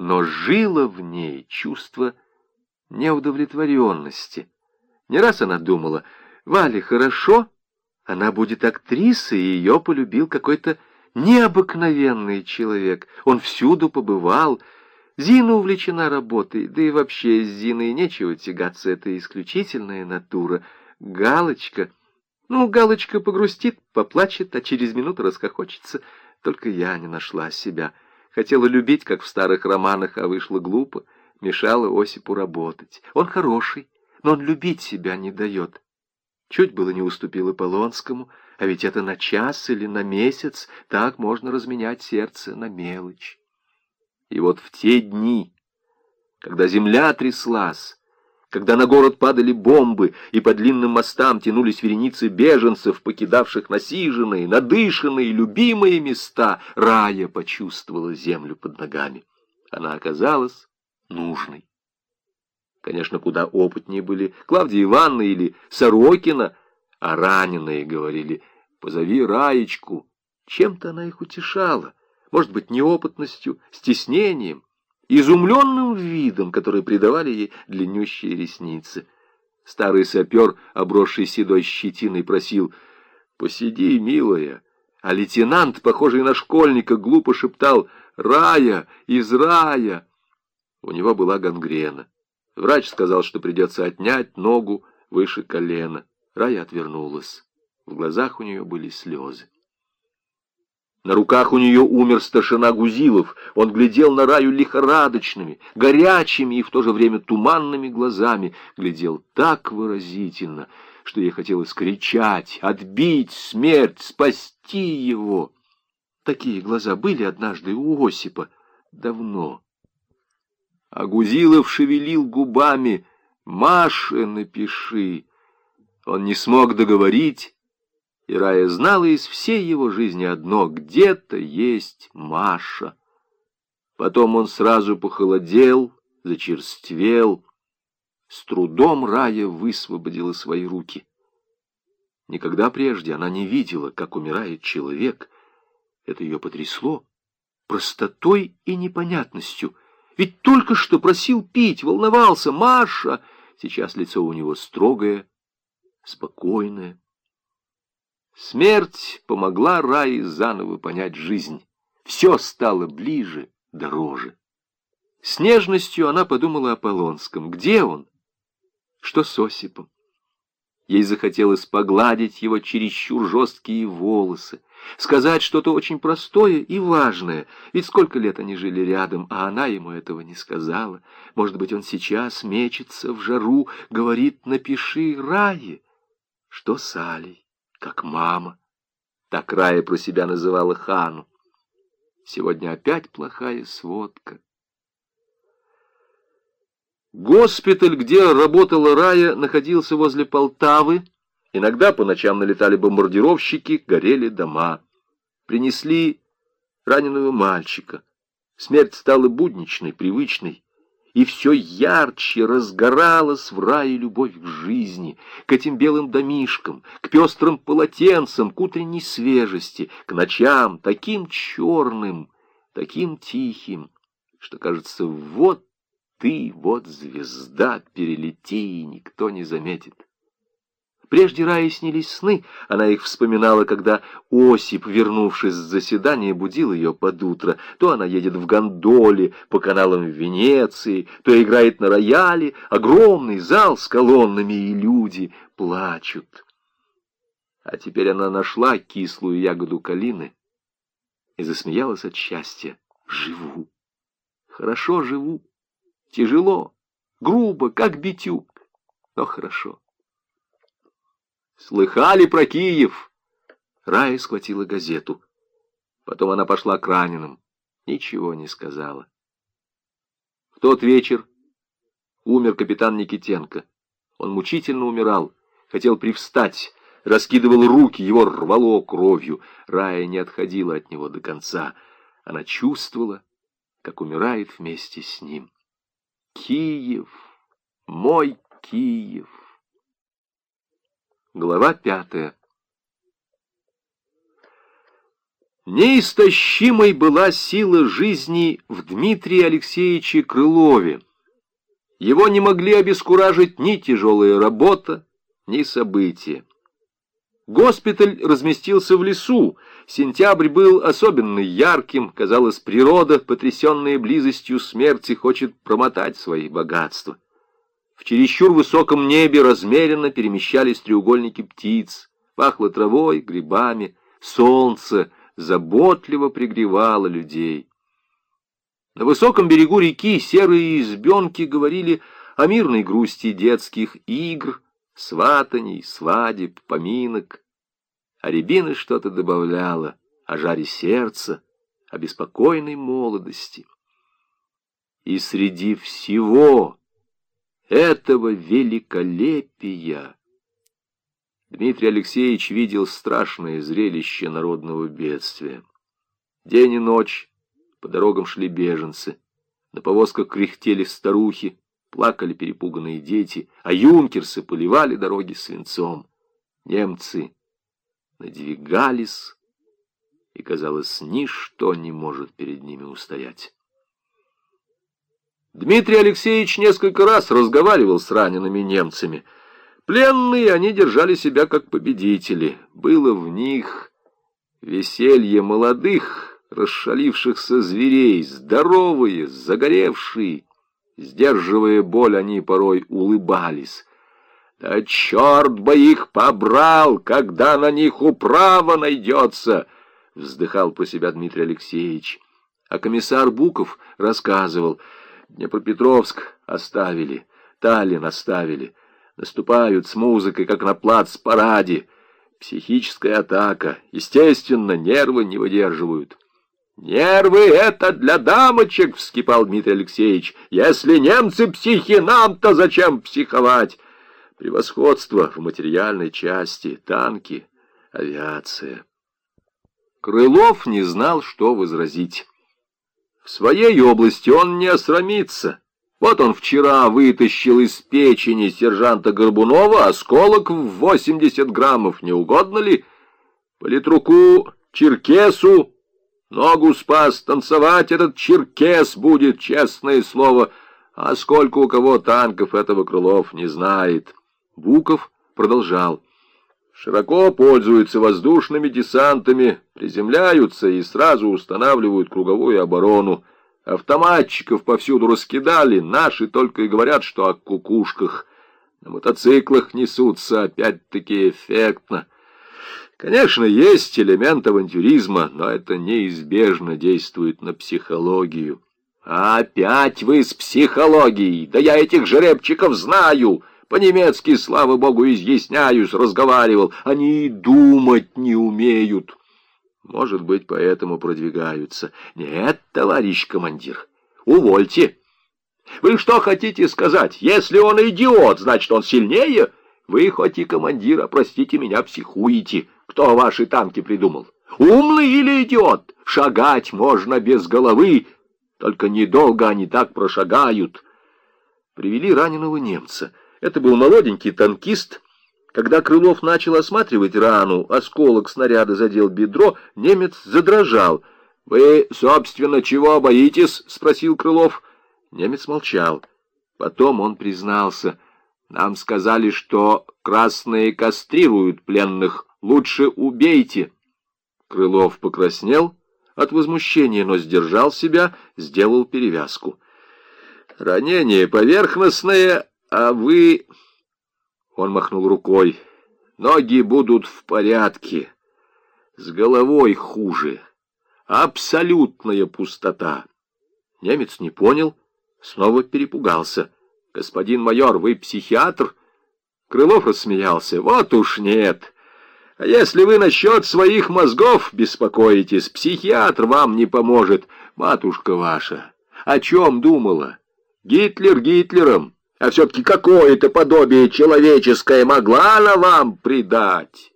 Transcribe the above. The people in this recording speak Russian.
но жило в ней чувство неудовлетворенности. Не раз она думала, Вале хорошо, она будет актрисой, и ее полюбил какой-то необыкновенный человек. Он всюду побывал. Зина увлечена работой, да и вообще с Зиной нечего тягаться, это исключительная натура. Галочка... Ну, Галочка погрустит, поплачет, а через минуту расхохочется. Только я не нашла себя. Хотела любить, как в старых романах, а вышло глупо. Мешала Осипу работать. Он хороший, но он любить себя не дает. Чуть было не уступила Полонскому, а ведь это на час или на месяц, так можно разменять сердце на мелочь. И вот в те дни, когда земля тряслась, когда на город падали бомбы, и по длинным мостам тянулись вереницы беженцев, покидавших насиженные, надышанные, любимые места, Рая почувствовала землю под ногами. Она оказалась нужной. Конечно, куда опытнее были Клавдия Ивановна или Сорокина, а раненые говорили «позови Раечку». Чем-то она их утешала, может быть, неопытностью, стеснением, изумленным видом, который придавали ей длиннющие ресницы. Старый сапер, обросший седой щетиной, просил «Посиди, милая». А лейтенант, похожий на школьника, глупо шептал «Рая! Из рая!» У него была гангрена. Врач сказал, что придется отнять ногу выше колена. Рая отвернулась. В глазах у нее были слезы. На руках у нее умер старшина Гузилов. Он глядел на Раю лихорадочными, горячими и в то же время туманными глазами. Глядел так выразительно, что ей хотелось кричать, отбить смерть, спасти его. Такие глаза были однажды у Осипа. Давно. А Гузилов шевелил губами. «Маше напиши». Он не смог договорить, и Рая знала из всей его жизни одно — где-то есть Маша. Потом он сразу похолодел, зачерствел. С трудом Рая высвободила свои руки. Никогда прежде она не видела, как умирает человек. Это ее потрясло простотой и непонятностью. Ведь только что просил пить, волновался, Маша. Сейчас лицо у него строгое, спокойное. Смерть помогла Рае заново понять жизнь. Все стало ближе, дороже. С нежностью она подумала о Полонском. Где он? Что с Осипом? Ей захотелось погладить его чересчур жесткие волосы, сказать что-то очень простое и важное, ведь сколько лет они жили рядом, а она ему этого не сказала. Может быть, он сейчас мечется в жару, говорит «напиши Рае». Что с Алей? Как мама. Так Рая про себя называла Хану. Сегодня опять плохая сводка. Госпиталь, где работала Рая, находился возле Полтавы. Иногда по ночам налетали бомбардировщики, горели дома. Принесли раненого мальчика. Смерть стала будничной, привычной и все ярче разгоралась в рае любовь к жизни, к этим белым домишкам, к пестрым полотенцам, к утренней свежести, к ночам, таким черным, таким тихим, что, кажется, вот ты, вот звезда, перелети, и никто не заметит. Прежде Рае снились сны, она их вспоминала, когда Осип, вернувшись с заседания, будил ее под утро. То она едет в гондоле по каналам Венеции, то играет на рояле, огромный зал с колоннами, и люди плачут. А теперь она нашла кислую ягоду калины и засмеялась от счастья. Живу. Хорошо живу. Тяжело, грубо, как битюк, но хорошо. Слыхали про Киев? Рая схватила газету. Потом она пошла к раненым. Ничего не сказала. В тот вечер умер капитан Никитенко. Он мучительно умирал, хотел привстать, раскидывал руки, его рвало кровью. Рая не отходила от него до конца. Она чувствовала, как умирает вместе с ним. Киев, мой Киев. Глава пятая. Неистощимой была сила жизни в Дмитрии Алексеевиче Крылове. Его не могли обескуражить ни тяжелая работа, ни события. Госпиталь разместился в лесу. Сентябрь был особенно ярким. Казалось, природа, потрясенная близостью смерти, хочет промотать свои богатства. В чересчур высоком небе размеренно перемещались треугольники птиц. Пахло травой, грибами. Солнце заботливо пригревало людей. На высоком берегу реки серые избенки говорили о мирной грусти детских игр, сватаний, свадеб, поминок. А Рябина что-то добавляла о жаре сердца, о беспокойной молодости. И среди всего этого великолепия Дмитрий Алексеевич видел страшное зрелище народного бедствия. День и ночь по дорогам шли беженцы, на повозках кряхтели старухи, плакали перепуганные дети, а юнкерсы поливали дороги свинцом. Немцы надвигались, и, казалось, ничто не может перед ними устоять. Дмитрий Алексеевич несколько раз разговаривал с ранеными немцами. Пленные они держали себя как победители. Было в них веселье молодых, расшалившихся зверей, здоровые, загоревшие, Сдерживая боль, они порой улыбались. «Да черт бы их побрал, когда на них управа найдется!» Вздыхал по себя Дмитрий Алексеевич. А комиссар Буков рассказывал. Днепропетровск оставили, Таллин оставили. Наступают с музыкой, как на плац-параде. Психическая атака. Естественно, нервы не выдерживают. «Нервы — это для дамочек!» — вскипал Дмитрий Алексеевич. «Если немцы психи, нам-то зачем психовать?» Превосходство в материальной части, танки, авиация. Крылов не знал, что возразить. Своей области он не осрамится. Вот он вчера вытащил из печени сержанта Горбунова осколок в 80 граммов, не угодно ли? Политруку Черкесу Ногу спас, танцевать этот черкес будет, честное слово. А сколько у кого танков этого Крылов не знает. Буков продолжал. Широко пользуются воздушными десантами, приземляются и сразу устанавливают круговую оборону. Автоматчиков повсюду раскидали, наши только и говорят, что о кукушках. На мотоциклах несутся опять-таки эффектно. Конечно, есть элемент авантюризма, но это неизбежно действует на психологию. «Опять вы с психологией! Да я этих жеребчиков знаю!» По-немецки, слава богу, изъясняюсь, разговаривал. Они и думать не умеют. Может быть, поэтому продвигаются. Нет, товарищ командир, увольте. Вы что хотите сказать? Если он идиот, значит, он сильнее? Вы хоть и командир, а, простите меня, психуете. Кто ваши танки придумал? Умный или идиот? Шагать можно без головы, только недолго они так прошагают. Привели раненого немца. Это был молоденький танкист. Когда Крылов начал осматривать рану, осколок снаряда задел бедро, немец задрожал. «Вы, собственно, чего боитесь?» — спросил Крылов. Немец молчал. Потом он признался. «Нам сказали, что красные кастрируют пленных». Лучше убейте!» Крылов покраснел от возмущения, но сдержал себя, сделал перевязку. «Ранение поверхностное, а вы...» Он махнул рукой. «Ноги будут в порядке. С головой хуже. Абсолютная пустота». Немец не понял, снова перепугался. «Господин майор, вы психиатр?» Крылов рассмеялся. «Вот уж нет!» А если вы насчет своих мозгов беспокоитесь, психиатр вам не поможет, матушка ваша. О чем думала? Гитлер Гитлером, а все-таки какое-то подобие человеческое могла она вам придать».